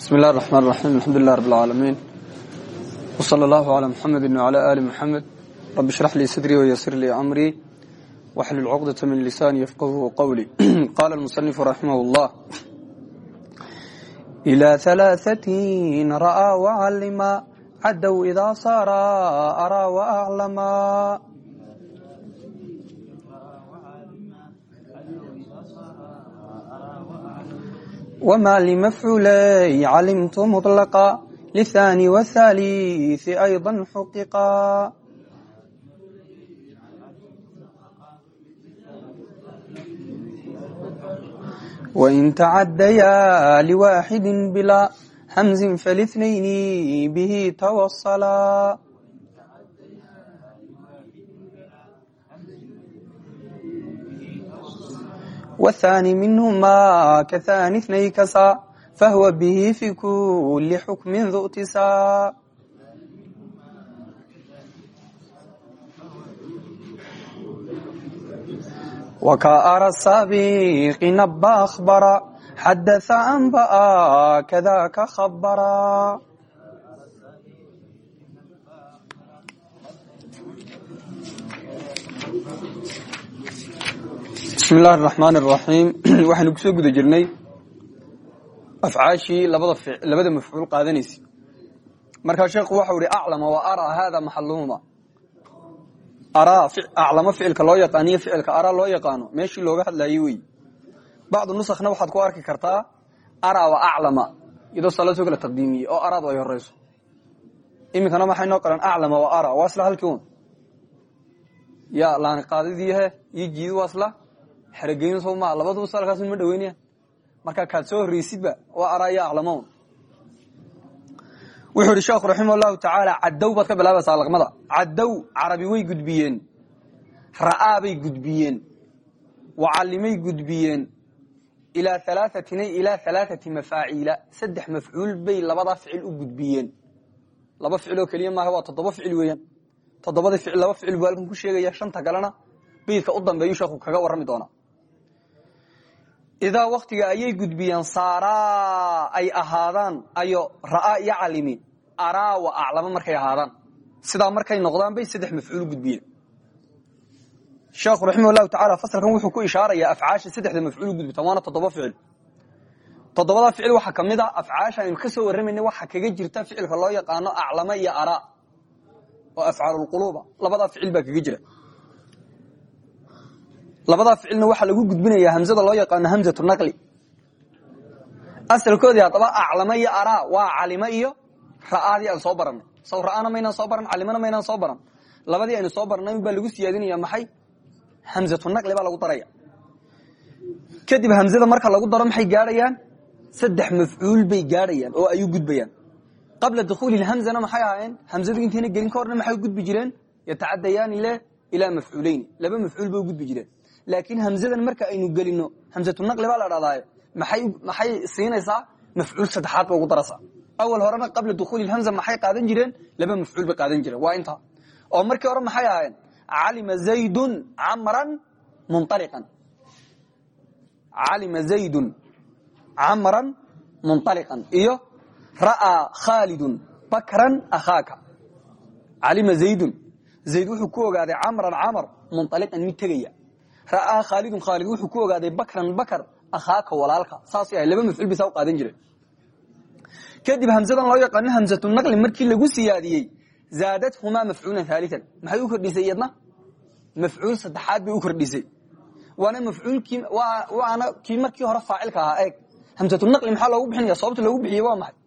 bismi اllahi الرحman الرaxيm alxamdu lilah rab اlcaalamiin wslى اllahu عlى muxamedi wعlى ali muxamed rabi shrax lii sadrii wyasir lii amrii waxlul cuqdaة min lisaani yafqahu qowlii qala اlmusanifu raximah اllah إlى ثalaaثatin ra'aa wcalima cadow idaa saara araa وأclama wma lmafcuulay calimtu muطlqa lلthani wالthaliث ayضا xuqiqa wain tacadaya lwaaxidi bilaa hamzi falاثnayn bihi twasla wthaani minhumaa kathani itnay kasaa fahwa bihi fi kuli xukmin dhutisaa wkar saabiqina ba ahbara xadatha anba'a kadaka habara bismi illaahi araxmaan araxiim waxaynu ku soo guda jirnay afcaashii labada mafcuul qaadanaysa. Markaa sheekhu waxau ihi aclama wa araa haada maxaluhuma aclamo ficilka loo yaqaaniyo ficilka araa loo yaqaano meeshii looga hadlayey wey bacdu nusakna waxaad ku arki kartaa araa wa aclama iyadoo salasoo kala taqdiimiyey oo araadu ay horeyso. Iminkana maxay noo qaran aclama wa ara waa isla halkii un ya laani qaadidiihe iyo jiidi waa isla xerogeyn soo maa labaduba salkaas ma dhaweynaya marka kaad soo horreysidba waa araya aclamown wuxuu ihi sheekhu raximah llahu tacaala caddow ka bilaabaysaa laqmada caddow carabi way gudbiyeen. Ra'aabay gudbiyeen. Wacalimay gudbiyeen. Ilaa alaaثatin ilaa alaaثati mafaaciila. Saddex mafcuul bay labadaa ficil u gudbiyeen. Laba ficil oo keliya maaha waa toddoba ficil weeyaan. Toddobada ficil laba ficil buu halkan ku sheegaya shanta kalena beydka u dambeeyu sheekhu kaga warrami doonaa idaa waktiga ayay gudbiyeen saaraa ay ahaadaan ayo ra'aa iyo calimi araa wa aclamo markay ahaadaan sidaa markay noqdaan bay saddex mafcuul gudbiyeen sheekhu raximah tacaala fasalkan wuxuu ku ishaarayaa afcaasha saddexda mafcuul gudbita waana toddoba ficil toddobada ficil waxaa ka mid a afcaasha aynu ka soo warramayna waxa kaga jirta ficilka loo yaqaano aclamo iyo araa oo afcaalulquluuba labadaa ficil baa kaga jira labadaa ficilna waxaa lagu gudbinayaa hamzada loo yaqaano hamzatu naqli. Asalkoodii haddaba aclamo iyo araa waa calimo iyo ra'aadii aan soo baranay saw ra'aana maynaan soo baran calimana maynaan soo baran. Labadii aynu soo barnay baa lagu siyaadinaya maxay? Hamzatu naqli baa lagu daraya. Kadib hamzada marka lagu daro maxay gaadhayaan? Saddex mafcuul bay gaadhayaan oo ay u gudbayaan. Qabla dukhuuli hamzana maxay ahaayeen? Hamzadu intayna gelin ka maxay gudbi jireen? Yatacadayaani le ilaa mafcuuleyn laba mafcuul bay gudbi jireen laakiin hamzadan marka aynu gelino hamzatu naqli baa la dhahdaay maxay siinaysaa? Mafcuul saddexaad ba ugu daraysaa awal horena qabla dukhuuli hamza maxay qaadan jireen? Laba mafcuul bay qaadan jireen. Waa intaa oo markii hore maxay ahaayeen? Calima zaydun camran munaliqan calima zaydun camran munaliqan iyo ra'aa khaalidun bakran akhaaka. Calima zaydun. Zayd wuxuu ku ogaaday camran camar munaliqan mid tegaya ra'aa khaalidun khaalid wuxuu ku ogaaday bakran bakar akhaaka walaalka saasay ahay laba mafcuul bisa qaadan jireen. Kadib hamzadan loo yaqaano hamzatu naqli markii lagu siyaadiyey zaadathuma mafcuulan haalian maxay u kordhisay iyadna? Mafcuul saddexaad bay u kordhisay. Waana mafcuulkii waana kii markii hore faacilka ahaa eeg. Hamzatu naqli maxaa loogu bixinaya sababta loogu bixiyey waa maxay?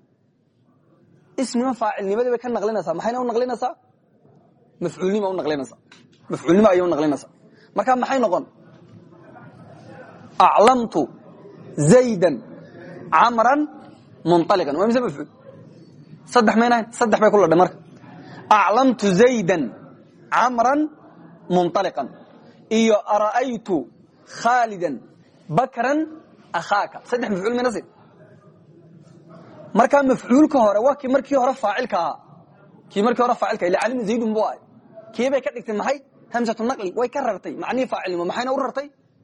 Ismima faacilnimadii bay ka naqlinaysaa. Maxayna u naqlinaysaa? Mafcuulnima u naqlinaysaa. Mafcuulnimo ayay u marka maxay noqon aclamtu zaydan camran munaliqan waa mise mafcuul saddex maynahayn saddex bay ku ladhay marka aclamtu zaydan camran munaliqan iyo ara'aytu khaalidan bakran akhaaka saddex mafcuul mayna si markaa mafcuulka hore waa kii markii hore faacilka ahaa kii markii hore faacilka ila calima zaydun bu ahay ka dhigtay maxay hamzatu naqli way ka rartay macnihii maxayna u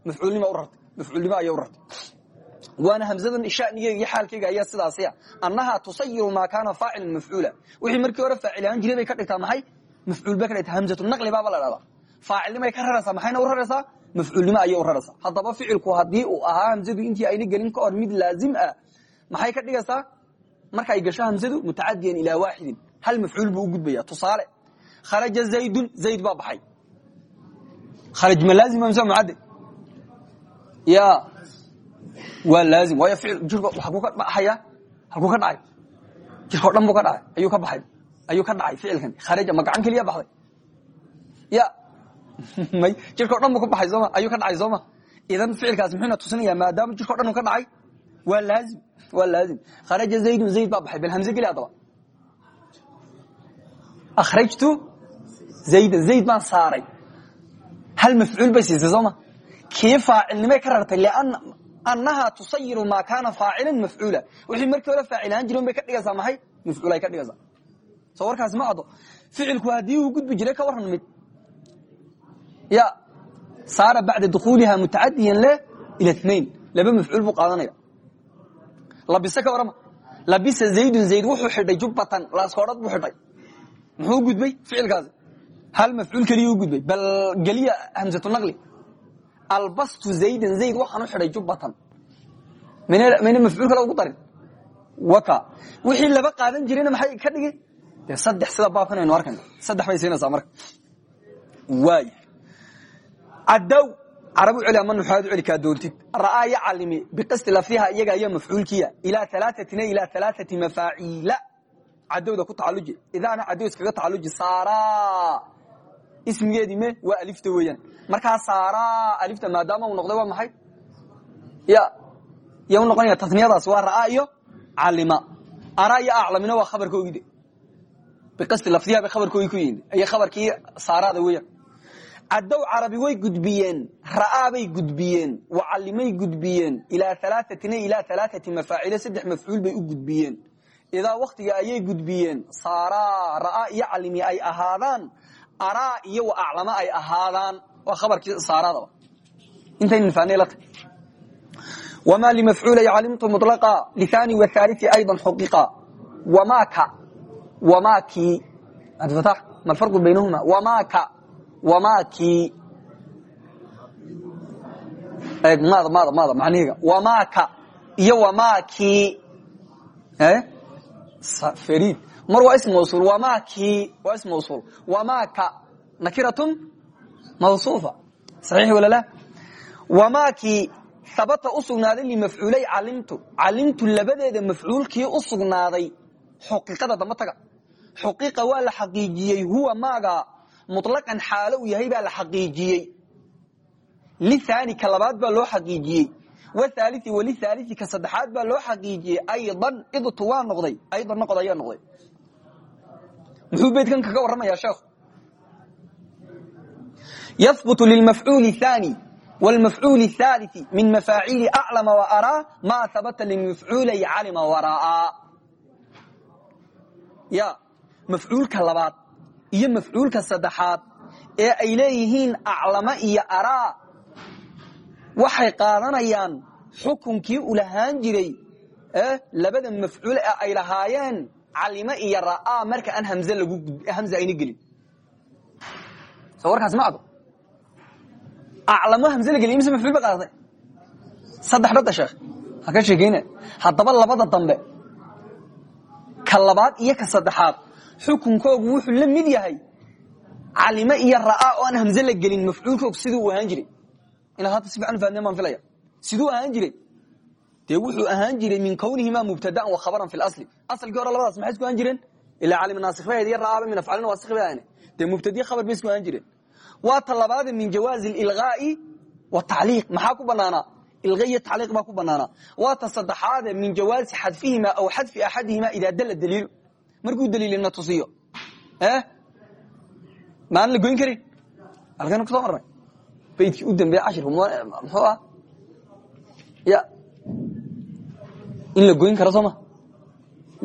mafcuulnimo u mafcuulnimo ayay u rartay waana hamzadan shanigeega iyo xaalkeyga ayaa sidaasya annahaa tusayiru maa kaana faacilan mafcuula. Wixii markii hore faacil ahaan jiray bay ka dhigtaa maxay? Mafcuul bay ka dhigtaa. Hamzatu naqli baaba la dhahdaa. Faacilnimay ka raraysaa. Maxayna u raraysaa? Mafcuulnimo ayay u raraysaa. Haddaba ficilku haddii uu ahaa hamzadu intii ayna gelin ka hor mid laazim ah maxay ka dhigaysaa? Markaay gasho hamzadu mutacadiyan ilaa waaxidin. Hal mafcuul buu u gudbaya tusaale kharaja zaydun. Zayd baa baxay. Kharaj ma laazim mise mucadde ya. Waa laazim waayo ficil jirka halkuu ka baxaya halkuu ka dhacay jirkao dhan buu ka dhacay ayuu ka baxay ayuu ka dhacay ficilkan kharaja ma gacan keliya baxday ya. May. Jirkao dhan buu ka baxay sooma ayuu ka dhacay sooma idan ficilkaas muxuuna tusinaya maadaama jirkao dhan uu ka dhacay waa laazim waa laazim kharaja zaydun zayd baa baxay bal hamze geli haddaba akhrajtu zaydan zayd baan saaray hal mafcuul bay siisay sooma kii faacilnimay ka rartay annahaa tusayiru maa kaana faacilan mafcuula wixii markii hore faacilaan jiren bay ka dhigaysaa maxay? Mafcuulay ka dhigaysaa. Soo warkaasi ma caddo ficilku haddii uu gudbi jiray ka waran mid. Ya saara bacda dukuuliha mutacadiyan le ila nain laba mafcuul buu qaadanaya. Labise ka warama labisa zaydun zayd wuxuu xidhay jubbatan laaskoodhad buu xidhay. Muxuu gudbay ficilkaasi? Hal mafcuul keliya u gudbay. Bal geliya hamsatu naqli albastu zaydan zayd waxaan u xidhay jubbatan. Mayna mafcuul kale ugu darin. Waka. Wixii laba qaadan jirayna maxay ka dhigi dee saddex sida baabkan aynu arkayna saddex bay siinaysaa marka. Waay. Caddaw carabu celi ama nuxaadu celi kaa doontid. Ra'aa ya calimi biqasti lafdiha iyaga iyo mafcuulkiya. Ilaa alaaثatina ilaa alaaثati mafaaciila cadowda ku tacaluji idaana cadow iskaga tacaluji saaraa ismigeedii me waa alifta weeyaan. Markaa saaraa alifta maadaama uu noqday waa maxay? Ya ya u noqonaya tasniyadaas waa ra'aa iyo calima araa iyo aclamina waa khabarkoogide biqasti lafdiha bay khabarkoogii ku yihiin iyo khabarkii saaraada weeyaan. Cadow carabi way gudbiyeen ra'aabay gudbiyeen wacalimay gudbiyeen ilaa alaaثatina ilaa alaaثati mafaacile saddex mafcuul bay u gudbiyeen. Idaa waktiga ayay gudbiyeen saaraa ra'aa iyo calimi ay ahaadaan araa iyo wa aclama ay ahaadaan waa khabarkii saaradaba intaynan fahnay la tag wma limafcuulay calimtu muطlaqa lihani wahaalii ayضa xuqiqa wamaka wamaki abdifatax ma alfarqu baynahuma. Wamaka wamaki eeg maada maada maada macnihiga. Wamaka iyo wamaki farid mar waa ism mawsul wamaki waa ism mawsul wamaka nakiratun mawsuufa. Saxiix wala la wamaki habata u sugnaaday limafcuulay calimtu. Calimtu labadeeda mafcuulkii u sugnaaday xuqiiqada damba taga. Xuqiiqa waa la xaqiijiyey huwa maaga muطlaqan xaalo uu yahay baa la xaqiijiyey. Lithani ka labaad baa loo xaqiijiyey. Wthalii wlithaalii ka waa muxuu beydkan kaga warramaya sheekhu yahbutu lilmafcuuli thani wlmafcuul thalii min mafaaciili aclama waaraa maa habata limafcuulay calima waraa ya mafcuulka labaad iyo mafcuulka saddexaad ee ay leeyihiin aclama iyo araa waxay qaadanayaan xukunkii lahaan jiray labada mafcuul ee ay lahaayeen calime iyo ra'aa marka aan hamze ayna gelin. Soo warkaas ma ado aclamo hamze la geliy mise mafcuul ba qaadatay saddex dhada sheekh. Ha ka sheekeyna haddaba labada dambe ka labaad iyo ka saddexaad xukunkoogu wuxuu la mid yahay calime iyo ra'aa oo aan hamze la gelin mafcuulkoogu siduu u ahaan jiray. Inaad hadda si fiican fahneen baan filaya. Siduu ahaan jiray dee wuxuu ahaan jiray min kwnihima mubtadaan wa khabaran fi asli asalkii hore labadaas maxay isku ahaan jireen ilaa calim naasik bay iyo ra'aaba min afcalin waasik bay ahane dee mubtadiye khabar bay isku ahaan jireen waa ta labaade min jawaazi ilgaa'i watacliiq maxaa ku banaanaa ilqa iyo tacliiq baa ku banaanaa waa ta saddexaade min jawaazi xadfihima aw xadfi axadihima idaa dalla daliilu markuu daliilina tusiyo maan la goyn karin halkaynu ku soo marnay baydkii u dambeeye cashirku muxuu ah ya in la goyn karo soo ma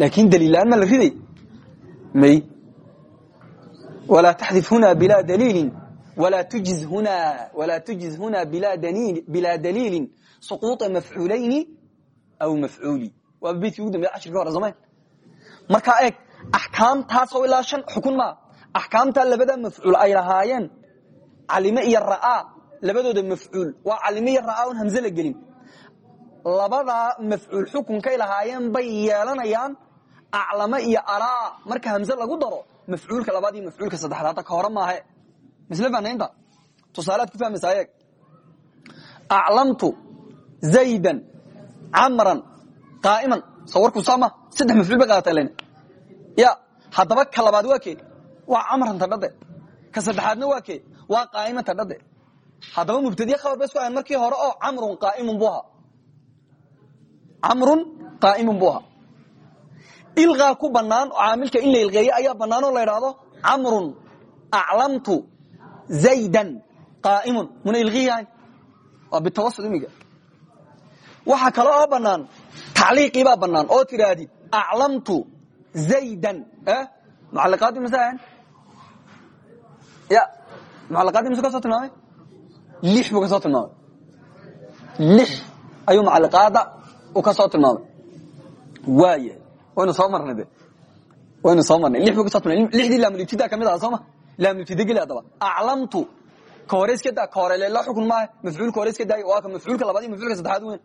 laakin daliillaan ma la riday? May. Walaa taxdif huna bilaa daliilin. Walaa tujiz huna walaa tujiz huna bilaa daliilin. Suquuطa mafcuulayni aw mafcuuli waaba beytkii ugu dambeya cashirka hore somayn markaa eeg axkaamtaasoo ilaa shan xukun maa axkaamtaa labada mafcuul ay lahaayeen. Calime iyo ra'aa labadooda mafcuul waa calime iyo ra'aa on hamze la gelin labadaa mafcuul xukunkay lahaayeen bay yeelanayaan aclame iyo araa marka hamze lagu daro mafcuulka labaad iyo mafcuulka saddexaad hadda ka hore maahe. Misle fanaynta tusaalead ku fahmaysaa eeg aclamtu zaydan camran qaa'iman. Soo warku saama saddex mafcuul bay qaadata len ya haddaba ka labaad waa kee? Waa camran tadhade ka saddexaadna waa kee? Waa qaa'iman tadhade haddaba mubtadiye khabar ba isku ahayn markii hore oo camrun qaa'imun bu ahaa camrun qaa'imun bu ahaa. Ilqaa ku banaan oo caamilka in la ilqeeyo ayaa banaan oo la idhaahdo camrun aclamtu zaydan qaa'imun. Muna ilqiyahayn waa bitawasud imiga. Waxaa kale oo banaan tacliiqii baa banaan oo tidhaahdid aclamtu zaydan mucaliqaadii mase ahan ya mucaliqaadii mase ka soo tilmaamay? Lix buu ka soo tilmaamay. Lix ayuu mucaliqaada u ka soo tilmaamay. Waaya waynu soo marnay de waynu soo marnay. Lix buu ka soo tilmaamay. Lixdii laamulibtida ka mid aha sooma laamulibtida geli haddaba. Aclamtu ka hore iska daa ka hore leela xukun maaha. Mafcuulka hore iska daaya waa ka mafcuulka labaad iyo mafcuulka saddexaad weyn.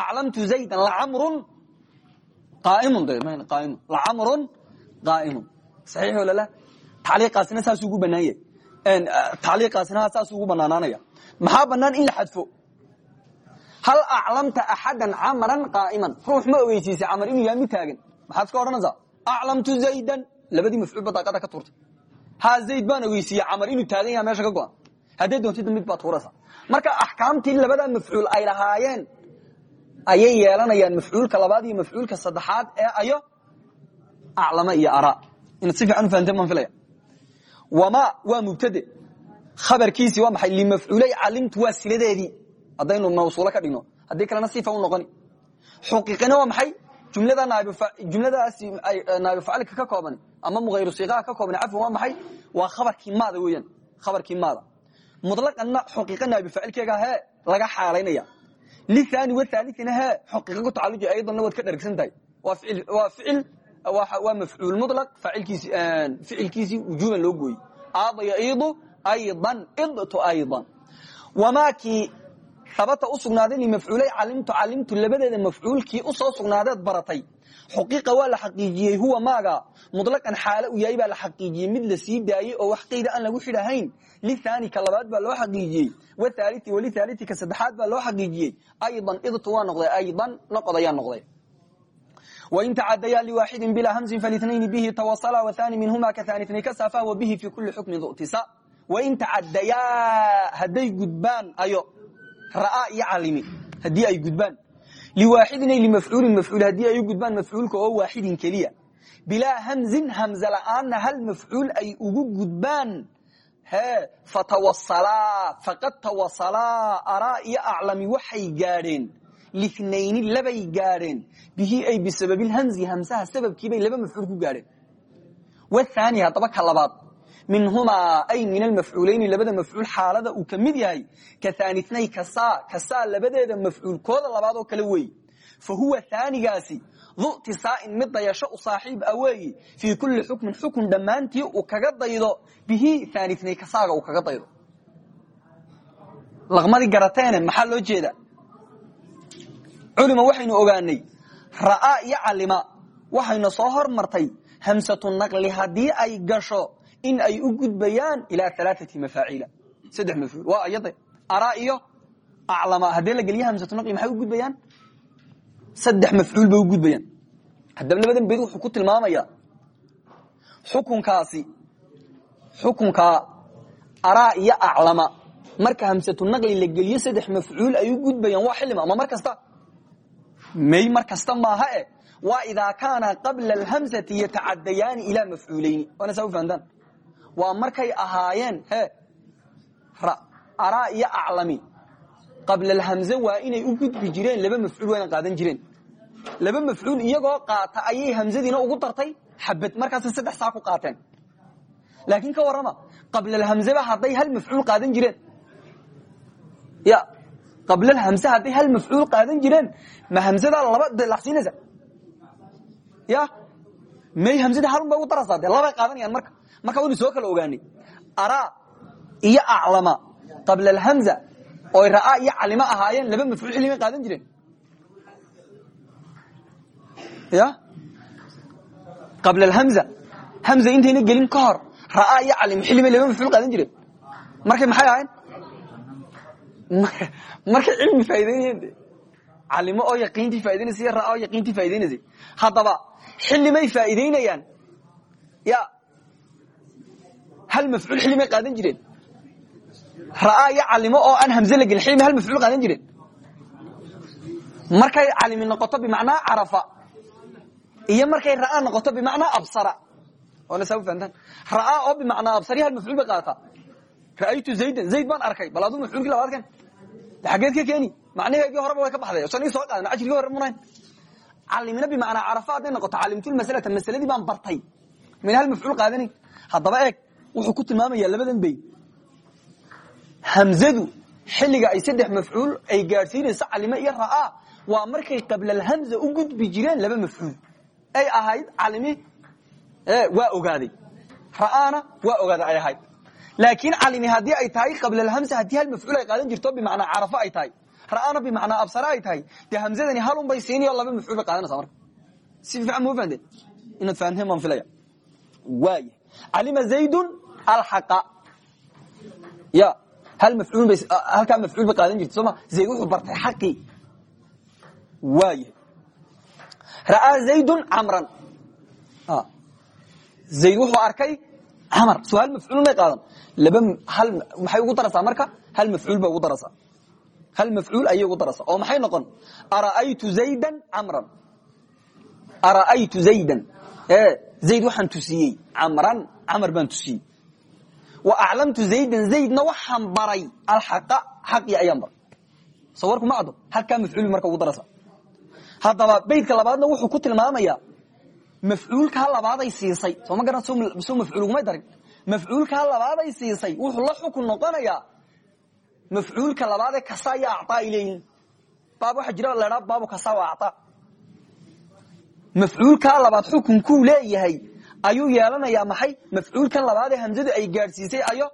Aclamtu zaydan lacamrun qaaimun de qaaimun. Lacamrun qaaimun. Saxiix walala tacliiqaasina saasuu ugu banaan yahay tacliiqaasina saasuu ugu banaanaanaya maxaa banaan in la xadfo hal aclamta axadan camran qaa'iman ruux ma ogeysiisay camar inuu yahay mid taagan maxaad iska odhanaysaa aclamtu zaydan labadii mafcuul ba daaqada ka turtay ha zayd baan ogeysiiye camar inuu taagan yaha meesha ka go-an hadday doontida mid baad tuuraysaa marka axkaamtii labadaa mafcuul ay lahaayeen ayay yeelanayaan mafcuulka labaad iyo mafcuulka saddexaad ee ayo aclama iyo ara inaad si fiican u fahanteen baan filaya wama waa mubtade khabarkiisii waa haddaynu mawsuulo ka dhigno haddii kalena sifa u noqoni. Xuqiiqina waa maxay? Jumlada jumladaasi naabifacalka ka kooban ama mughayru siiqaha ka kooban cafwan waa maxay? Waa khabarkii maada weeyaan khabarkii maada. Muطlaqanna xuqiiqa naabifacilkeega hee laga xaalaynaya lithani wathaalithina hee xuqiiqa ku tacaluji ayadana waad ka dhargsan tahay waa ficil waa mafcuul faacilkiisi ficilkiisii wujuuban loo gooyey. Aada yaiidu aydan idtu aydan. Wamaakii habata u sugnaaday limafcuulay calimtu calimtu labadeeda mafcuulkii u soo sugnaadeed baratay. Xuqiiqa waa la xaqiijiyey huwa maaga. Muطlaqan xaalo u yahay baa la xaqiijiyey. Mid la sii daayey oo wax qayda aan lagu xidhahayn lithani ka labaad baa loo xaqiijiyey. Wathaalii walithaalii ka saddexaad baa loo xaqiijiyey. Aydan idtu waa noqday. Aydan noqod ayaa noqday. Wain tacadayaa liwaaxidin bilaa hamzin falinayn bihi tawasala wathani minhuma kaanitnay kasafa wa bihi fi kuli xukmin dutisa wain tacadayaa hadday gudbaan ayo ra'aa iyo calimi haddii ay gudbaan. Liwaaxidin ay limafcuulin mafcuul haddii ay gudbaan mafcuulka oo waaxidin keliya. Bilaa hamzin hamze la'aanna hal mafcuul ay ugu gudbaan. He fatawasalaa faqad tawasalaa araa iyo aclami waxay gaadheen. Linayni labay gaadheen. Bihi ay bisababilhamzi hamsaha sababkiibay laba mafcuul ku gaadheen. Wathani haddaba ka labaad minhumaa ay min almafcuulayni labada mafcuul xaalada uu ka mid yahay kaanitnay kasaa kasaa labadeeda mafcuulkooda labaad oo kale weeye fa huwa aanigaasi du'tisaain mid dayasho u saaxiib a weeyi. Fii kulli xukmin xukun dhammaantii uu kaga daydo bihi aanitnay kasaaga uu kaga daydo. Laqmadii garateene maxaa loo jeeda culima waxaynu ogaanay ra'aa iyo calima waxayna soo hormartay hamsatu naqli haddii ay in ay u gudbayaan ilaa alaaati mafaaciila saddex mafcuul waa ayade araa iyo aclama. Haddii la geliya hamsatu naqli maxay u gudbayaan? Saddex mafcuul bay u gudbayaan. Haddaba labadan beed wuxuu ku tilmaamayaa xukunkaasi. Xukunkaa araa iyo aclama. Marka hamsatu naqli la geliyo saddex mafcuul ay u gudbayaan. Waa xilima ama mar kasta? May mar kasta maaha e. Waa idaa kaana qabla alhamsati yatacadayaani ilaa mafcuulayni waana saa u fahantaan waa markay ahaayeen he araa iyo aclami. Qabla alhamze waa inay u gudbi jireen laba mafcuul waa ina qaadan jireen. Laba mafcuul iyagoo qaata ayay hamzadiina ugu dartay xabad markaasay saddex saa ku qaateen. Laakiin ka warrama qabla alhamzeba hadday hal mafcuul qaadan jireen. Ya qabla hamse hadday hal mafcuul qaadan jireen ma hamsadaa laba lacsiinaysa ya may hamsada halun bay ugu daraysaa dee qaadanayaan marka marka waynu soo kala ogaanay araa iyo aclama qabla alhamza oy ra'aa iyo calimo ahaayeen laba mafcuul xilli may qaadan jireen. Ya? Qabla alhamza hamza intayna gelin ka hor ra'aa iyo calimo xilli may laba mafcuul qaadan jireen. Markay maxay ahayn markay cilmi faa'iideynayeen de calimo oo yaqiintii faa'idaynaysa iyo ra'aa oo yaqiintii faa'iidaynaysay haddaba xilli may faa'iideynayaan ya hal mafcuul xilli may qaadan jireen ra'aa iyo calimo oo aan hamze la gelin xilli may hal mafcuul qaadan jireen markay calimi noqoto bimacnaa carafa iyo markay ra'aa noqoto bimacnaa absara oona saa u fahamtaan ra'aa oo bimacnaa absari hal mafcuul bay qaadataa ra'aytu zaydan zayd baan arkay bal aduu mafcuulkii labaad kan xageed ka keeni macnaheedii horeba way ka baxday san ii soo qaadan ajrigii hore munayn calimina bimacnaa carafa hadday noqoto calimtul masalata masaladii baan bartay min hal mafcuul qaadanayn haddaba eeg wuxuu ku tilmaamayaa labadan bey. Hamzadu xilliga ay saddex mafcuul ay gaadhsiinayso calime iyo ra'aa waa markay qabla alhamza u gudbi jireen laba mafcuul. Ay ahayd calimi waa ogaaday. Ra'aana waa ogaaday ay ahayd. Laakiin calimi haddii ay tahay qabla alhamza haddii hal mafcuul ay qaadan jirto bimacnaa carafa ay tahay. Ra'aana bimacnaa absara ay tahay. Dee hamzadani halun bay siinayo laba mafcuul bay qaadanaysa marka. Si fiican ma fahanteen? Inaad fahanteen baan filaya. Waaya calima zaydun alxaqa ya halkaa mafcuul bay qaadan jirta soo ma zayd wuxuu bartay xaqii waaya ra'aa zaydun camran zayd wuxuu arkay camar soo hal mafcuul may qaadan laba hal maxay ugu daraysaa marka hal mafcuul bay ugu daraysaa hal mafcuul ayay ugu daraysaa oo maxay noqon ara'aytu zaydan camran ara'aytu zaydan ee zayd waxaan tusiyey camran camar baan tusiyey wa aclamtu zaydan zaydna waxaan baray alxaqa xaqii ayaan baray soo warku ma caddo halkaa mafcuul marka ugu daraysaa haddaba beydka labaadna wuxuu ku tilmaamayaa mafcuulkaa labaaday siisay soo ma garan soo mafcuul ugumay darin mafcuulkaa labaaday siisay wuxuu la xukun noqonayaa mafcuulka labaadee kasaa iyo acaa ay leeyihiin baab waxaa jira ladhaa baabu kasaa wa acaa mafcuulkaa labaad xukunkuu leeyahay ayuu yeelanayaa maxay? Mafcuulkan labaadee hamzadu ay gaadhsiisay ayo?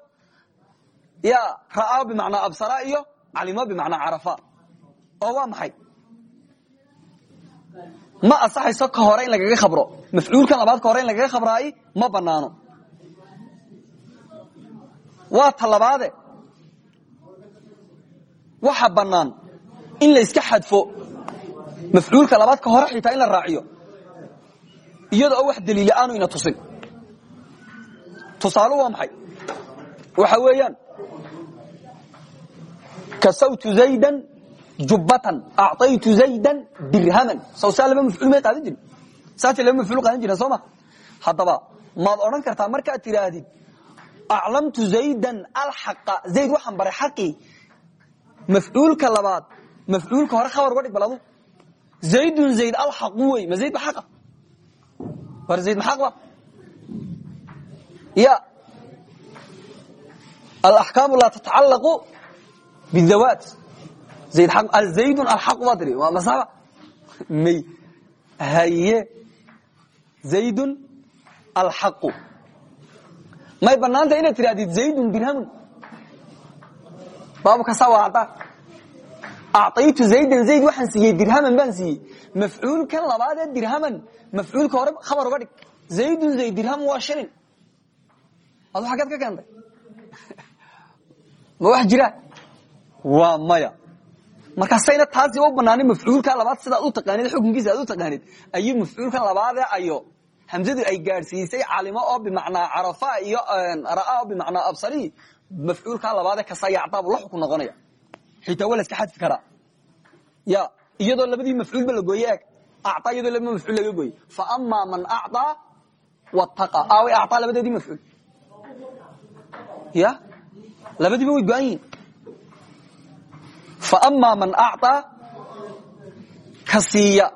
Ya ra'aa bimacnaa absara iyo calimo bimacnaa carafa. Oo waa maxay? Ma asaxayso ka hore in lagaga khabro. Mafcuulkan labaad ka hore in lagaga khabraayi ma banaano waa ta labaade. Waxa banaan in la iska xadfo. Mafcuulka labaad ka hore xitaa in la iyada oo wax daliila aanu ina tusin. Tusaalu waa maxay? Waxa weeyaan kasawtu zaydan jubbatan acطaytu zaydan dirhaman. Saw saa laba mafcuul may qaadan jirin? Saasay laba mafcuul qaadan jireen soo ma? Haddaba maad odhan kartaa markaad tidhaahdid aclamtu zaydan alxaqa zayd waxaan baray xaqii. Mafcuulka labaad mafcuulka hore khabar uga dhig bal adu zaydun zayd alxaqu wey ma zayd ba xaqa war zayd ma xaq ba? Ya. Alaxkaamu laa tatacallaqu bidawaat zayd zaydun alxaqu baa tiri waa masaba. May haye. Zaydun alxaqu may banaanta inaad tirahdid zaydun dirhamun baabu kasa waa caddaa acطaytu zaydan zayd waxaan siiyey dirhaman baan siiyey mafcuulkan labaadee dirhaman mafcuulka hore khabar uga dhig zaydun zayd dirhaman waa shilin adu xaggeed ka keentay ma wax jira waa maya markaasayna taasi u banaanin mafcuulka labaad sidaad u taqaanid xukunkiisa aad u taqaanid ayuu mafcuulkan labaadee ayo hamzadu ay gaadhsiisay calimo oo bimacnaa carafa iyo ra'aa oo bimacnaa absari mafcuulkaa labaadee kasayacdaabu la xukun noqonaya xitaa waa la iska xadfi karaa ya iyadoo labadii mafcuulba la gooye eeg a iyadoo laba mafcuul laga gooye faama man acaa wataa a acaa labadeedii mafcuul ya labadiiba way go-an yihiin faama man acaa ka siiya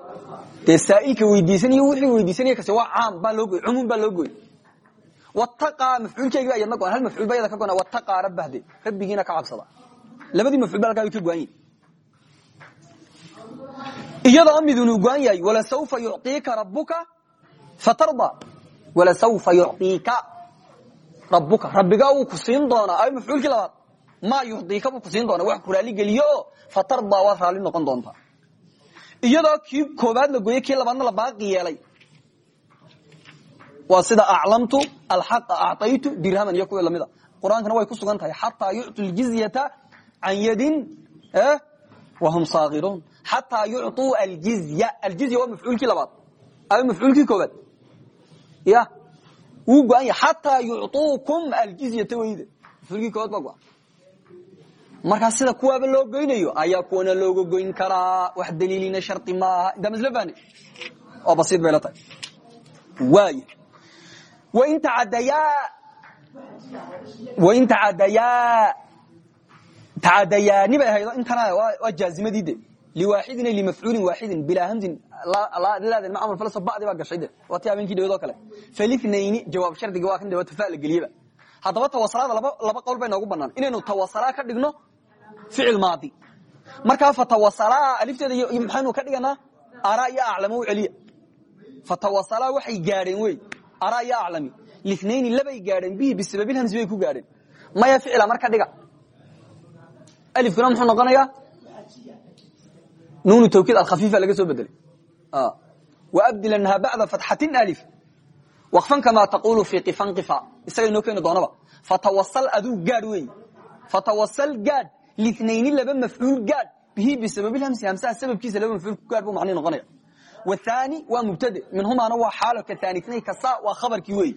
dee saailka weydiisanay wuxuu weydiisanaya kasi waa caam baa loo goy umuum baa loo goy wataa mafcuulkeegi ba iyadna goan hal mafcuul ba yada ka goan wataa rabbahde rabbigiina ka cabsada labadii mafcul ba alkaa way ka goan yihiin iyadoo midunu goan yahay walasaufa yuciika rabuka fatarda. Walasaufa yuciika rabuka rabbigaa wuu ku siin doonaa ay mafcuulkii labaad maa yuciika buu ku siin doonaa wax ku raaligeliyo oo fatardaa waad raalli noqon doontaa iyadoo kii koobaad la gooyey kii labaadna la baaqi yeelay. Waa sida aclamtu alxaqa acaytu dirhaman. Iyo kuwii lamida qur'aankana way ku sugan tahay xataa yuctu ljizyata can yadin wahum saakiruun xataa yucطuu aljizya aljizya waa mafcuulkii labaad ama mafcuulkii koobaad ya wuu go-an yahay xataa yucطuukum aljizyata weyde mafcuulkii koobaad baa go-an markaa sida kuwaaba loo goynayo ayaa kuwana looga goyn karaa wax daliilina shardi maaha intaa masl fahni oo basiid bay la tahay waay wain tacadayaa wain tacadayaa tacadayaani bay ahaydo intana waa jaazimadii de liwaaxidin limafcuulin waaxidin bilaa hamzin laadin ma amal falso badi baa gashay waa ti habeenkii dhaweed kale falifnayni jawaab shardiga waa kan de waa tafa la geliyeba haddaba tawasalaada laba qowl bay noogu inaynu tawasalaa ka dhigno ficil maadi markaa fatawasalaa alifteeda maxaynu ka dhiganaa araa iyo aclamo u celiya fatawasalaa waxay gaadheen wey araa iyo aclami linayni labay gaadheen bihi bisababilhamsi bay ku gaadheen maya ficila marka dhiga alifkuna muxuu noqonayaa? Nuunu tawkiid alkhafiifa laga soo bedelay waabdilanha bacda fatxatin alif. Waqfan kamaa taqulu fi qifan qifa. Isaga inoo keeni doonaba. Fatawasal aduu gaadh wey fatawasal gaadh linayni laba mafcuul gaadh bihi bisababilhamsi hamsaha sababkiisa laba mafcuul ku gaadh buu macnihi noqonaya. Wathani waa mubtade minhumaana waa xaalo ka thaanitnayn kasa waa khabarkii wey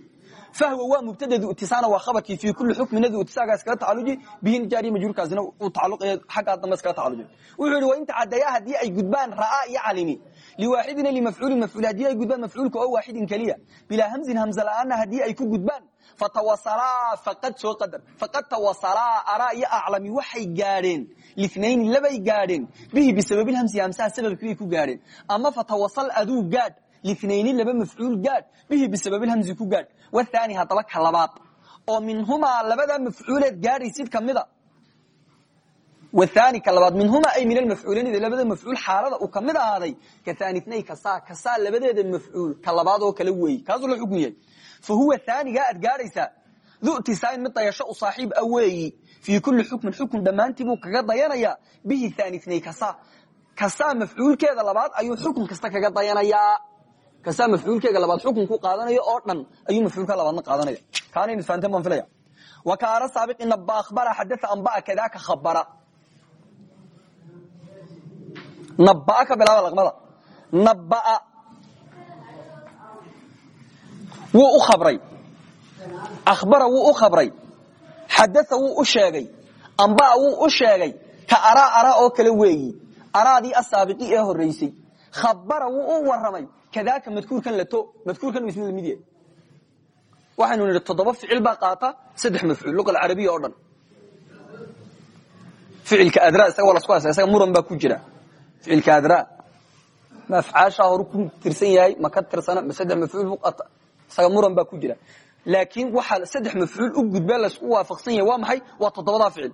fahwa waa mubtadadu itisaana waa khabarkii fii kulli xukmin adu itisaagaa iskaga tacaluji bihi jaari majruurkaasina uu tacaluqaya xaggaa dambe iskaga tacaluji wuxuu yihi wain tacadayaa haddii ay gudbaan ra'aa iyo calimi liwaaxidina limafcuulin mafcuul haddii ay gudbaan mafcuulka oo waaxidin keliya bilaa hamzin hamza la'aana haddii ay ku gudbaan fatawasalaa faqad soo qadar faqad tawasalaa araa iyo aclami waxay gaadheen linayni labay gaadheen bihi bisababilhamsi hamsaha sababkii bay ku gaadheen ama fatawasal aduu gaadh linayni laba mafcuul gaadh bihi bisababilhamsi ku gaadh wathani haddaba ka labaad oo minhumaa labada mafcuuleed gaadhaysid kamida wathani ka labaad minhumaa ay min almafcuulanida labada mafcuul xaalada uu ka mid ahaaday ka thaanitnay kasaa kasaa labadeeda mafcuul ka labaad oo kale weeye kaasuu la xukun yahay fa huwa haanigaa aad gaadhaysaa du tisaain mid dayasho u saaxiib a weeyi fii kulli xukmin xukun dhammaantii buu kaga dayanayaa bihi thaanitnay kasaa kasaa mafcuulkeeda labaad kasaa mafcuulkeega labaad xukun ku qaadanayo oo dhan ayuu mafcuulka labaadna qaadanaya. Kaanaynu fahanteen baan filaya wa kaana saabiqi naba akhbara xadaa anbaa kadaaka khabara. Nabaa bilaaba laqmada. Nabaa wuu u khabray. Akhbara wuu u khabray. Xadaa wuu u sheegay. Ambaa wuu u sheegay. Ka araa araa oo kale weeyi. Araadii asaabiqi ee horeysay khabara wuu u waramay kadaaka madkuurkan lato madkuurkan isna la mid yahay waxaynu nidhi toddoba ficil baa qaata saddex mafcuul luqa alcarabiya oo dhan ficilka adra isaga waa lasku haysa isaga muran baa ku jira ficilka adra ma afcaashaa horu ku tirsan yahay ma ka tirsana ma saddex mafcuul bu qaata isaga muran baa ku jira laakiin waxaa saddex mafcuul u gudbee laysku waafaqsan yahay waa maxay waa toddobadaa ficil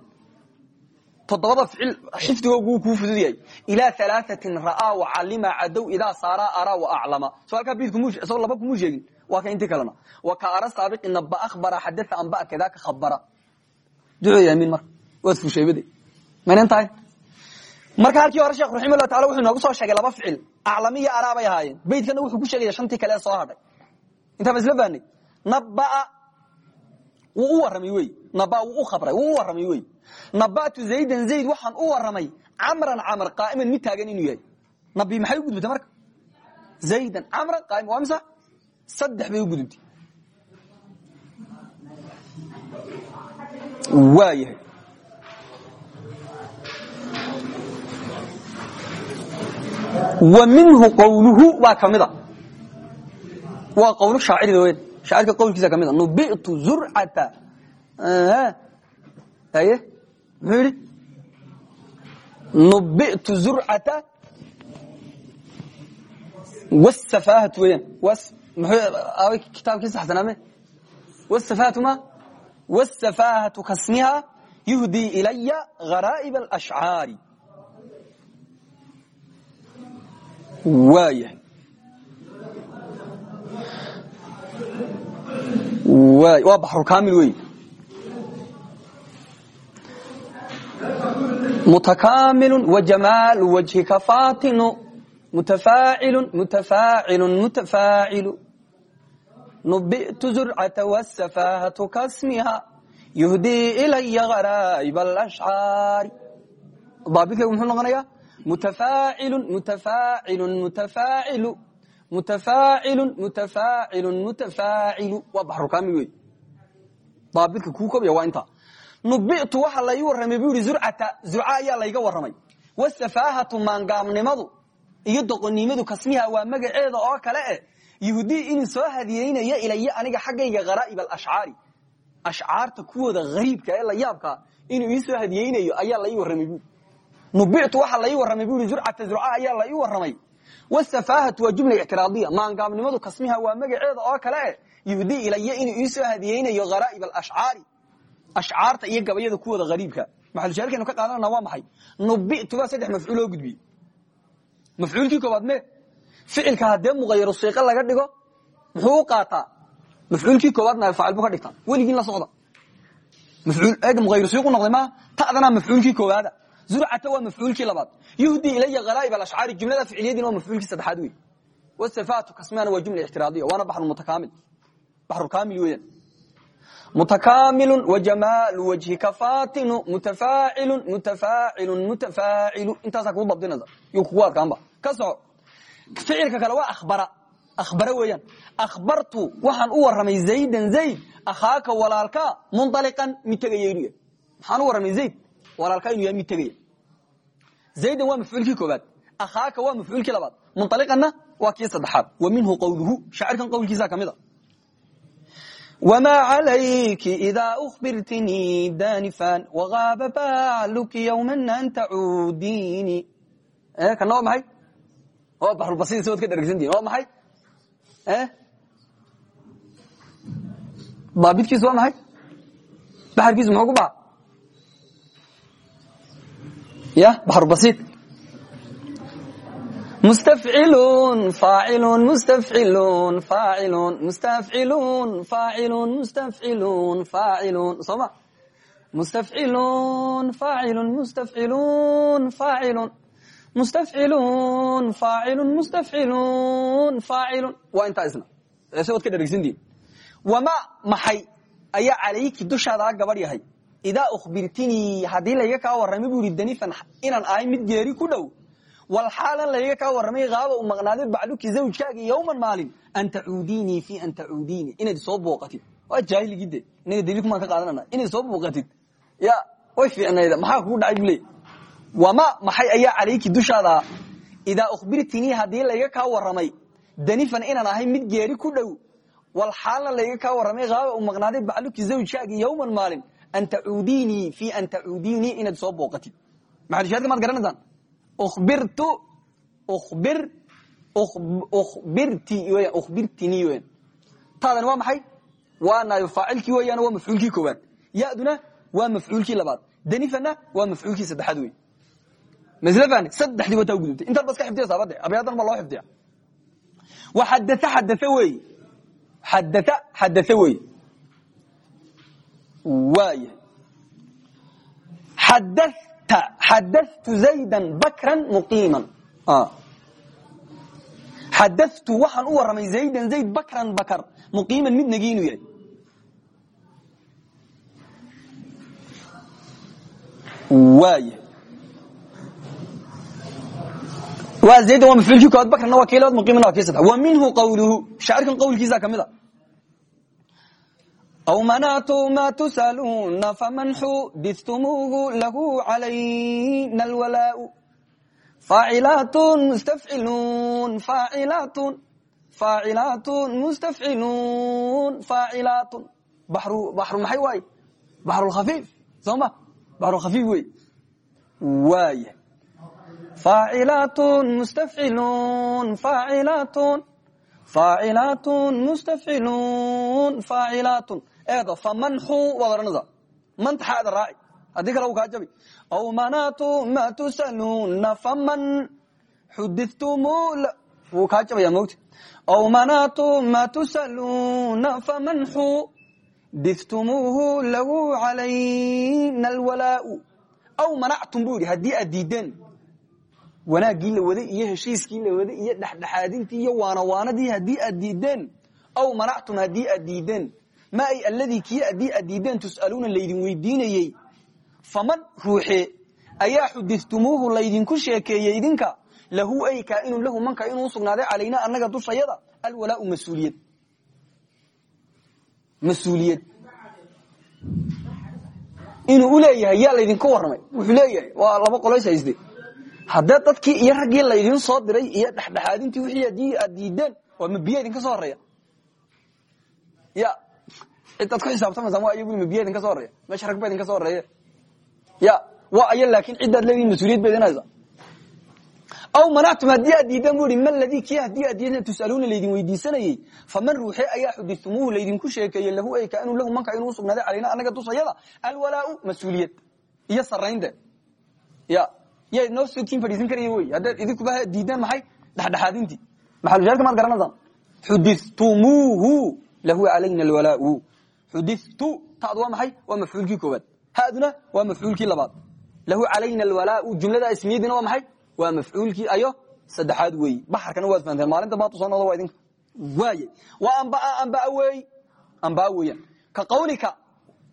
toddobada ficil xifdigoogu kuu fudud yahay ilaa alaaثatin ra'aa wacalima cadow idaa saaraa araa waaclama so halkaa bidisagoo laba kumuu sheegin. Waa ka inti kalena. Wa ka ara saabiqi naba akhbara xadaa anba kadaaka khabara ducooy amiin marka waad fusheebade maynan tahay? Marka halkii hore sheekh raximah llah taala wuxuu inoogu soo sheegay laba ficil. Aclami iyo araa bay ahaayeen. Beydkana wuxuu ku sheegaya shantii kale ee soo hadhay. Intaa ma isla fahnay nabaa wuu u waramay wey naba wuu u khabray wuu u waramay wey nabatu zaydan zayd waxaan u waramay camran camr qaaiman mid taagan inuu yahay. Nabi maxay u gudubtay marka? Zaydan camran qaaiman waa saddex bay u gudubtay. Waa yahay. Wa minhu qawluhu baa kamida waa qawlu shaacirida weyn. Shaacirka qawlkiisa kamida muxuu yidhi? Nubitu zurcata wsafahatu weyaan muxuu kitaabkii saxsanaame wsafahatu ma wsafahatu kasmiha yuhdii ilaya ghara'ib alashcaari waaya waa baxrukaamil wey mutakaamilu wajamaalu wajhika fatinu mutafaacilu mutafaacilu mutafaacilu nubitu zurcata wsafahatu kasmiha yuhdii ilaya gharaaib alashcaari daabidkaygu muxuu noqonayaa mutafaacilu mutafaacilu mutafaacilu mutafaacilu mutafaacilu mutafaacilu waa baxrukaamil wey daabidka kuu kobya waa intaa nubitu waxa lai warramay bu yidhi zurcata zurca ayaa layga warramay. Wasafaahatu maangaabnimadu iyo doqonnimadu kasmiha waa magaceeda oo kale eh yuhdii inuu soo hadiyeynayo ilaya aniga xaggayga kharaa'ib alashcaari ashcaarta kuwooda hariibka ee la yaabka inuu ii soo hadiyeynayo ayaa lai warramay bu nubitu waxa lai warramay bu zurcata zurca ayaa lai warramay. Wasafaahatu waa jumla ictiraadiya maangaabnimadu kasmiha waa magaceeda oo kale eh yuhdii ilaya inuu ii soo hadiyeynayo kharaa'ib alashcaari ashcaarta iyo gabayada kuwooda hariibka maxalushaarkaynu ka qaadanana waa maxay? Nubitu baa saddex mafcuul oo gudbiyey mafcuulkii koobaad me ficilka haddee muqayaru siiqa laga dhigo muxuu u qaataa? Mafcuulkii koobaadna faacil bu ka dhigtaa. Weligiin la socda. Muqayaru siiqu noqday maa ta'dana mafcuulkii koobaada zurcata waa mafcuulkii labaad. Yuhdii ilaya kharaa'ib alashcaari jumlada ficiliyadiina waa mafcuulkii saddexaad wey wasafaatu kasmaana waa jumla ixtiraadiya waana baxru mutakaamil. Baxru kaamil weeyaan mutakaamilu wajamaalu wajhika fatinu mutafaacilu mutafaacilu mutafaacilu intaasaa kuu dabdinaysa yuu kugu adkaanba ka soco ficilka kale waa abara akhbara weeyaan akhbartu waxaan u warramay zaydan zayd akhaaka walaalkaa munaliqan mid tegaya inuu yahay maxaan u warramay zayd walaalkaa inuu yahay mid tegaya zaydan waa mafcuulkii koobaad akhaaka waa mafcuulkii labaad munaliqanna waa kii saddexaad wa minhu qowluhu shaacirkan qowlkiisa ka mid a wmaa calayki idaa uhbirtinii danifan waqaaba baaluki yowman an tacuudiini kan waa maxay oo baxrulbasir si waad ka dhergsantihin waa maxay daabidkiisu waa maxay baxarkiisu muxuu ku baxa ya baxrulbasir mustafcilun faacilun mustafcilun faacilun mustafcilun faacilun mustafcilun faacilun soo ma mustafcilun faacilun mustafcilun faacilun mustafcilun faacilun mustafcilun faacilun waa intaa isna se waad ka dhergsantihin wama maxay ayaa calayki dushaada gabadh yahay idaa ukhbirtinii haddii layga kaa warramay bu ihi danifan inaan ahay mid geeri ku dhow walxaalan layga kaa warramay haaba u maqnaaday bacluki zawjkaagi yowman maalin an tacuudinii fi an tacuudinii inayd soo booqatid waa jaahiligide inaga daliilkumaan ka qaadanana inayd soo booqatid ya way fiicnayda maxaa kugu dhacay bule? Wama maxay ayaa calayki dushaada? Idaa ukhbirtinii haddii layga kaa warramay danifan inaan ahay mid geeri ku dhow walxaalan layga kaa warramay haaba u maqnaaday bacluki zawjkaagi yowman maalin an tacuudinii fi an tacuudinii inayd soo booqatid maxalushaadka maad garanaysaan birtu bir birti weyan ukhbirtini weyan taadani waa maxay waa naayo faacilkii weeyaan waa mafcuulkii koowaad yaduna waa mafcuulkii labaad danifana waa mafcuulkii saddexaad wey masle fahni saddexdii wataa gudubtay intaad ba iska xifdiyaysaa bade abyadan ba loo xifdiya wa xadaa xadaa wey xadaa xadaa wey waaya xadatu zayda bakra muqiima xadatu waxaan u warramay zaydan zayd bakran bakr muqiiman mid nagi inuu yahay waaya waa zaydan waa mafcuulkii kood bakrana waa kii labaad muqiimanna waa kii saddex wa minhu qawluhu shaacirkan qawlkiisa ka mid a aw manatu ma tusaluuna faman xuditumuuhu lahu calayna alwalaau faacilaatun mustafciluun faacilaatun faacilaatun mustafciluun faacilaatun baxru baxru maxay waaye baxrulkhafiif soo ma baxrulkhafiif wey waaya faacilaatun mustafciluun faacilaatun faacilaatun mustafciluun faacilaatun eedo famanxu waad odhanaysaa manta xaada raaci haddii kale kaa jabi. Aw manatu ma tusaluuna faman xudittum wuu kaa jabaya mogta aw manaatum ma tusaluuna faman xuditumuuhu lahu calayna alwalaau. Aw manactum buu yidhi haddii aad diideen wanaaggii iyo heshiiskii la waday iyo dhexdhexaadintii iyo waanawaanadii haddii aad aw manactum haddii aad ma ay alladii kii haddii aad diideen tus'aluuna laydin weydiinayey. Faman ruuxe ayaa xuditumuuhu laydinku sheekeeyey idinka? Lahu ay kaainun lahu manka inuu sugnaaday calaynaa annaga dushayada? Alwalaau mas'uuliyad. Mas'uuliyad. Inuu u leeyahay yaa laydinka warramay. Wuxuu leeyahay waa laba qolays hayste haddee dadkii iyo raggii laydin soo diray iyo dhexdhexaadintii wixii aad diideen waa mabiya idinka soo horreeya? Ya cidaad ku xisaabtamaysaa waa iyagu mabiya idinka soo horreeya meesha rag ba idinka soo horeeye ya waa aya laakin ciddaad leedihin mas'uuliyad ba idinaysa aw manactum haddii aad diideen bu ihi ma ladii kii haddii aad diideen tusaluuna laydin weydiisanayey faman ruuxe ayaa xuditumuuhu laydinku sheekeeyey lahu ay kainuu lahu manka inuu usugnaaday calayna anaga dushayada alwalaau mas'uuliyad iyo saraynte ya ya noo sogtiin fadhiisan karaya wey haddaad idinkuba diideen maxay dhexdhexaadintii maxalushaadka maad garanaysaan xuditumuuhu lahu calayna alwalaau xuditu tadu waa maxay waa mafcuulkii koowaad haduna waa mafcuulkii labaad lahu calayna alwalaau jumlada ismiyadiina waa maxay waa mafcuulkii ayo saddexaad weeyi baxarkana waad fahanteen maalinta maatu soo noqdo waa idinka waaye waa ambaa ambaa wey ambaa weeyaan ka qawlika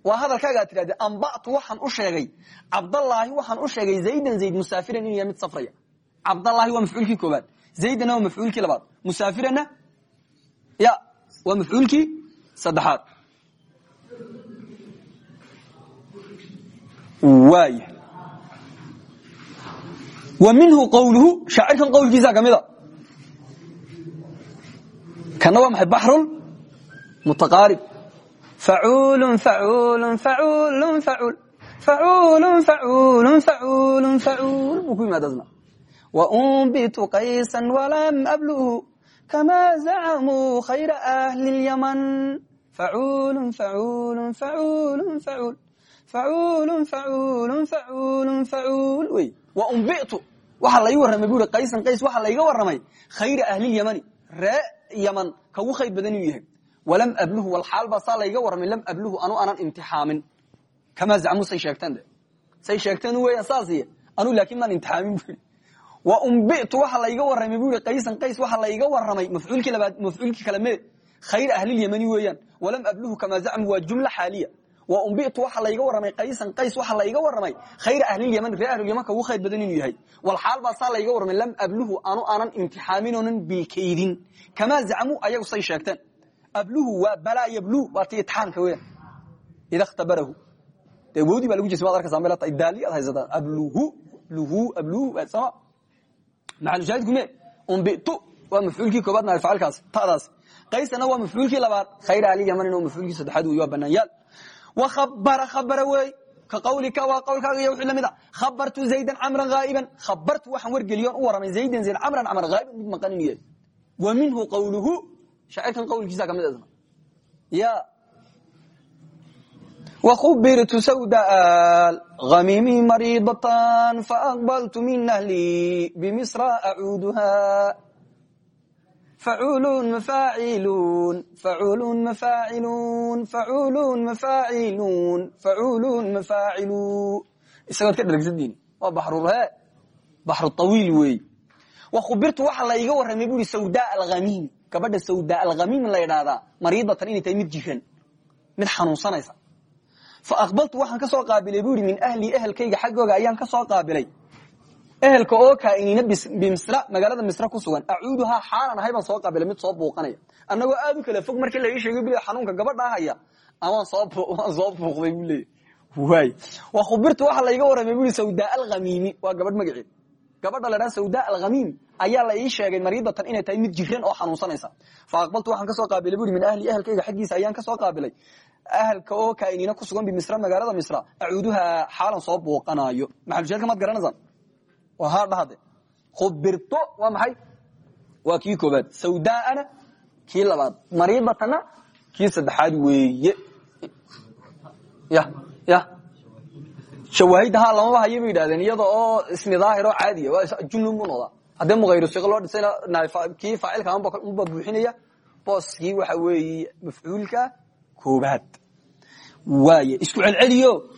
waa hadalkaaga ad tidhahde ambatu waxaan u sheegay cabdallaahi waxaan u sheegay zaydan zayd musaafiran inuu yahay mid safraya cabdallaahi waa mafcuulkii koobaad zaydana waa mafcuulkii labaad musaafiranna ya waa mafcuulkii saddexaad waay. Wa minhu qawluhu shaacirkan qowlkiisa kamida. Kana waa maxay? Baxrul mutaqaarib. Facuulu facuulu facuulu facuul. Facuulu facuulu facuulu facuul. Buu ku yimaadasna waunbitu qaysan walam abluhu kama zacamuu khayra ahli lyaman facuulu facuulu facuulu facuul facuulu facuulu facuulu facuul wey wa umbitu waxaa lai warramay bu i qaysan qays waxaa layga warramay. Khayra ahlilyamani ree yaman kagu khayr badan inuu yahay walam abluhu walxaal baa saa layga warramay lam abluhu anu aanan imtixaamin. Kamaa zacmuu say sheegteen de. Say sheegteen weya saasiy anu laakin maan imtixaamin bu i wa umbitu waxa layga warramay bu i qaysan qays waxaa layga warramay mafcuulkii labaad mafcuulkii kale mee khayra ahlilyamani weeyaan. Walam abluhu kamaa zacmu waa jumla xaaliya wa umbitu waxa layga warramay qaysan qays waxa layga warramay khayra ahlilyaman ree ahlulyamanka ugu khayr badan inuu yahay. Walxaal baa saa layga warramay lam abluhu anu aanan imtixaaminoonan bilkaydin kamaa zacmuu ayagu say sheegteen. Abluhu waa balaa yablu waa ti itixaamka weyan ida khtabarahu dee woodii baa lagu jesa waad arkaysaa meel daali ad haysataan. Abluhu abluhu abluhu sama maxalushaahidku me umbitu waa mafcuulkii koobaad naay facalkaas ta'daas. Qaysana waa mafcuulkii labaad. Khayra ahlilyamanina waa mafcuulkii saddexaad wey waa banaanyaal wabara abara wey. Ka qawlia waa qawlkaaga iyo wii la mid a. Khabartu zaydan camran haa'iban khabartu waxaan wargeliyoon u warramay zaydan zayd camran camran haa'iban mid maqan inuu yahay. Wa minhu qawluhu. Shaacirkan qawlkiisa ka mid isna ya. Wkhubirtu sawdaal khamimii mariidatan faaqbaltu min ahlii bimisra acuuduha facuulun mafaaciluun facuulun mafaaciluun facuulun mafaaciluun facuulun mafaacilu isagood ka dhargsadiin waa baxruree baxru tawiil weey wa khubirtu waxa layga warramay buuri sawdaa alkhamiimi gabadha sawdaa alkhamiim la idhaahdaa mariidatan inay tahay mid jiran mid xanuunsanaysa fa aqbaltu waxaan ka soo qaabilay buuri min ahlii ehelkayga ehelka oo kaainina bimisra magaalada misra ku sugan. Acuuduhaa xaalan ahay baan soo qaabilay mid soo buuqanaya. Annagoo aad u kala fog markii la ii sheegay bule xanuunka gabadhaa haya amaan soo buuqday bu leeya waay. Wa khubirtu waxa layga warramay bui sawdaa alkhamiimi waa gabadh magaceed gabadha la dhaha sawdaa alkhamiim ayaa la ii sheegay mariidatan inay tahay mid jiran oo xanuunsanaysa. Fa aqbaltu waxaan ka soo qaabilay bui min ahli ehelkayga xaggiisa ayaan ka soo qaabilay. Ahalka oo kaainina ku sugan bimisra magaalada misra acuuduhaa xaalan soo buuqanaayo. Maxalusheedka maad haa dhahde khubirto waa maxay? Waa kii koobaad. Sawdaana kii labaad. Mariidatana kii saddexaad weeye. Ya ya. Shawaahidda haa lamaba hayo bay yidhahdeen iyada oo ismi daahir oo caadiya waa junlun buu noqdaa. Haddii muayru siq loo dhisayna kii faacilka unba buuxinaya booskii waxa weeye mafcuulka koobaad. Waay isku celceliyo.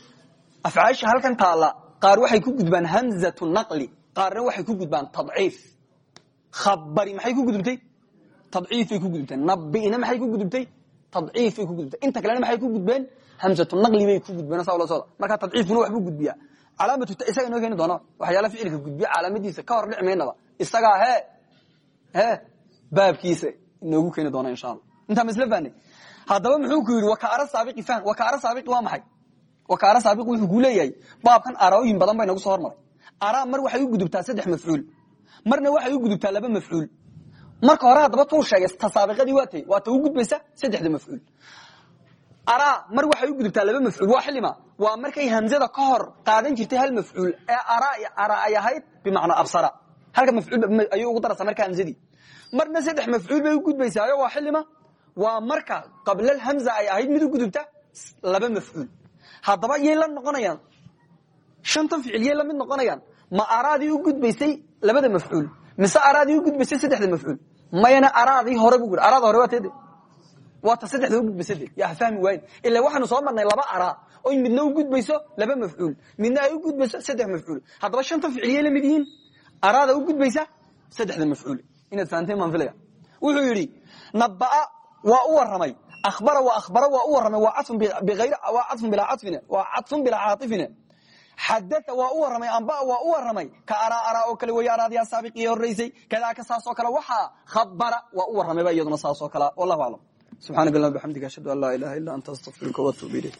Afcaasha halkan taala qaar waxay ku gudbaan hamzatu naqli qaarna waxay ku gudbaan tadciif. Khabari maxay ku gudubtay? Tadciifay ku gudubteen. Nabina maxay ku gudubtay? Tadciifay ku gudubtay. Inta kalena maxay ku gudbeen? Hamzatu naqli bay ku gudbeen saa la socda marka tadciifkuna waxbuu gudbiyaa. Calaamatu isaga inoo keeni doona waxyaala ficilka gudbiya calaamadiisa ka hor dhici maynaba isagaa he he baabkiisa inoogu keeni doona insha alla intaa ma isla fahnay muxuu ku yidhi wakaara saabiqi fahm wakaara saabiqi waa maxay wakaara saabiqi wuxuu ku leeyahay baabkan arooyin badan bay nagu soo hormaray araa mar waxay u gudubtaa saddex mafcuul marna waxay u gudubtaa laba mafcuul marka hore haddaba tuu sheegay tasaabiqadii waa tay waa ta u gudbaysa saddexda mafcuul araa mar waxay u gudubtaa laba mafcuul waa xilima waa markay hamzada ka hor qaadan jirtay hal mafcuul ee araa ay ahayd bimacnaa absara halka mafcuul ayuu ugu daraysaa marka hamzadii marna saddex mafcuul bay u gudbaysaayo waa xilima waa marka qablal hamza ay ahayd mid u gudubta laba mafcuul haddaba yay la noqonayaan. Shantan ficil yay la mid noqonayaan. Ma araadii u gudbaysay labada mafcuul? Mise araadii u gudbaysay saddexda mafcuul? Mayana araadii hore bu araada hore waa teede waa saddexda u gudbaysa yaa fahmi waayn ila waxaanu soo marnay laba araa. Oy midna u gudbayso laba mafcuul. Midna ay u gudbayso saddex mafcuul. Haddaba shantan ficil yay la mid yihiin? Araada u gudbaysa saddexda mafcuul. Inaad fahanteen baan filaya. Wuxuu yidhi nabaa waa u waramay abara waa abara waa u waramay waa cadfun bilaa caifin waa cadfun bilaa caaifine xadaa waa u waramay amba waa u waramay ka araa araa oo kale wey araadiyaa saabiqiya horeysay kadaaka saasoo kale waxaa khabara waa u waramayba iyaduna saasoo kale wallahu aclam subxanak allah bxamdiga ashhadu an laa ilaha illa anta astaqfiruka watuub ilayk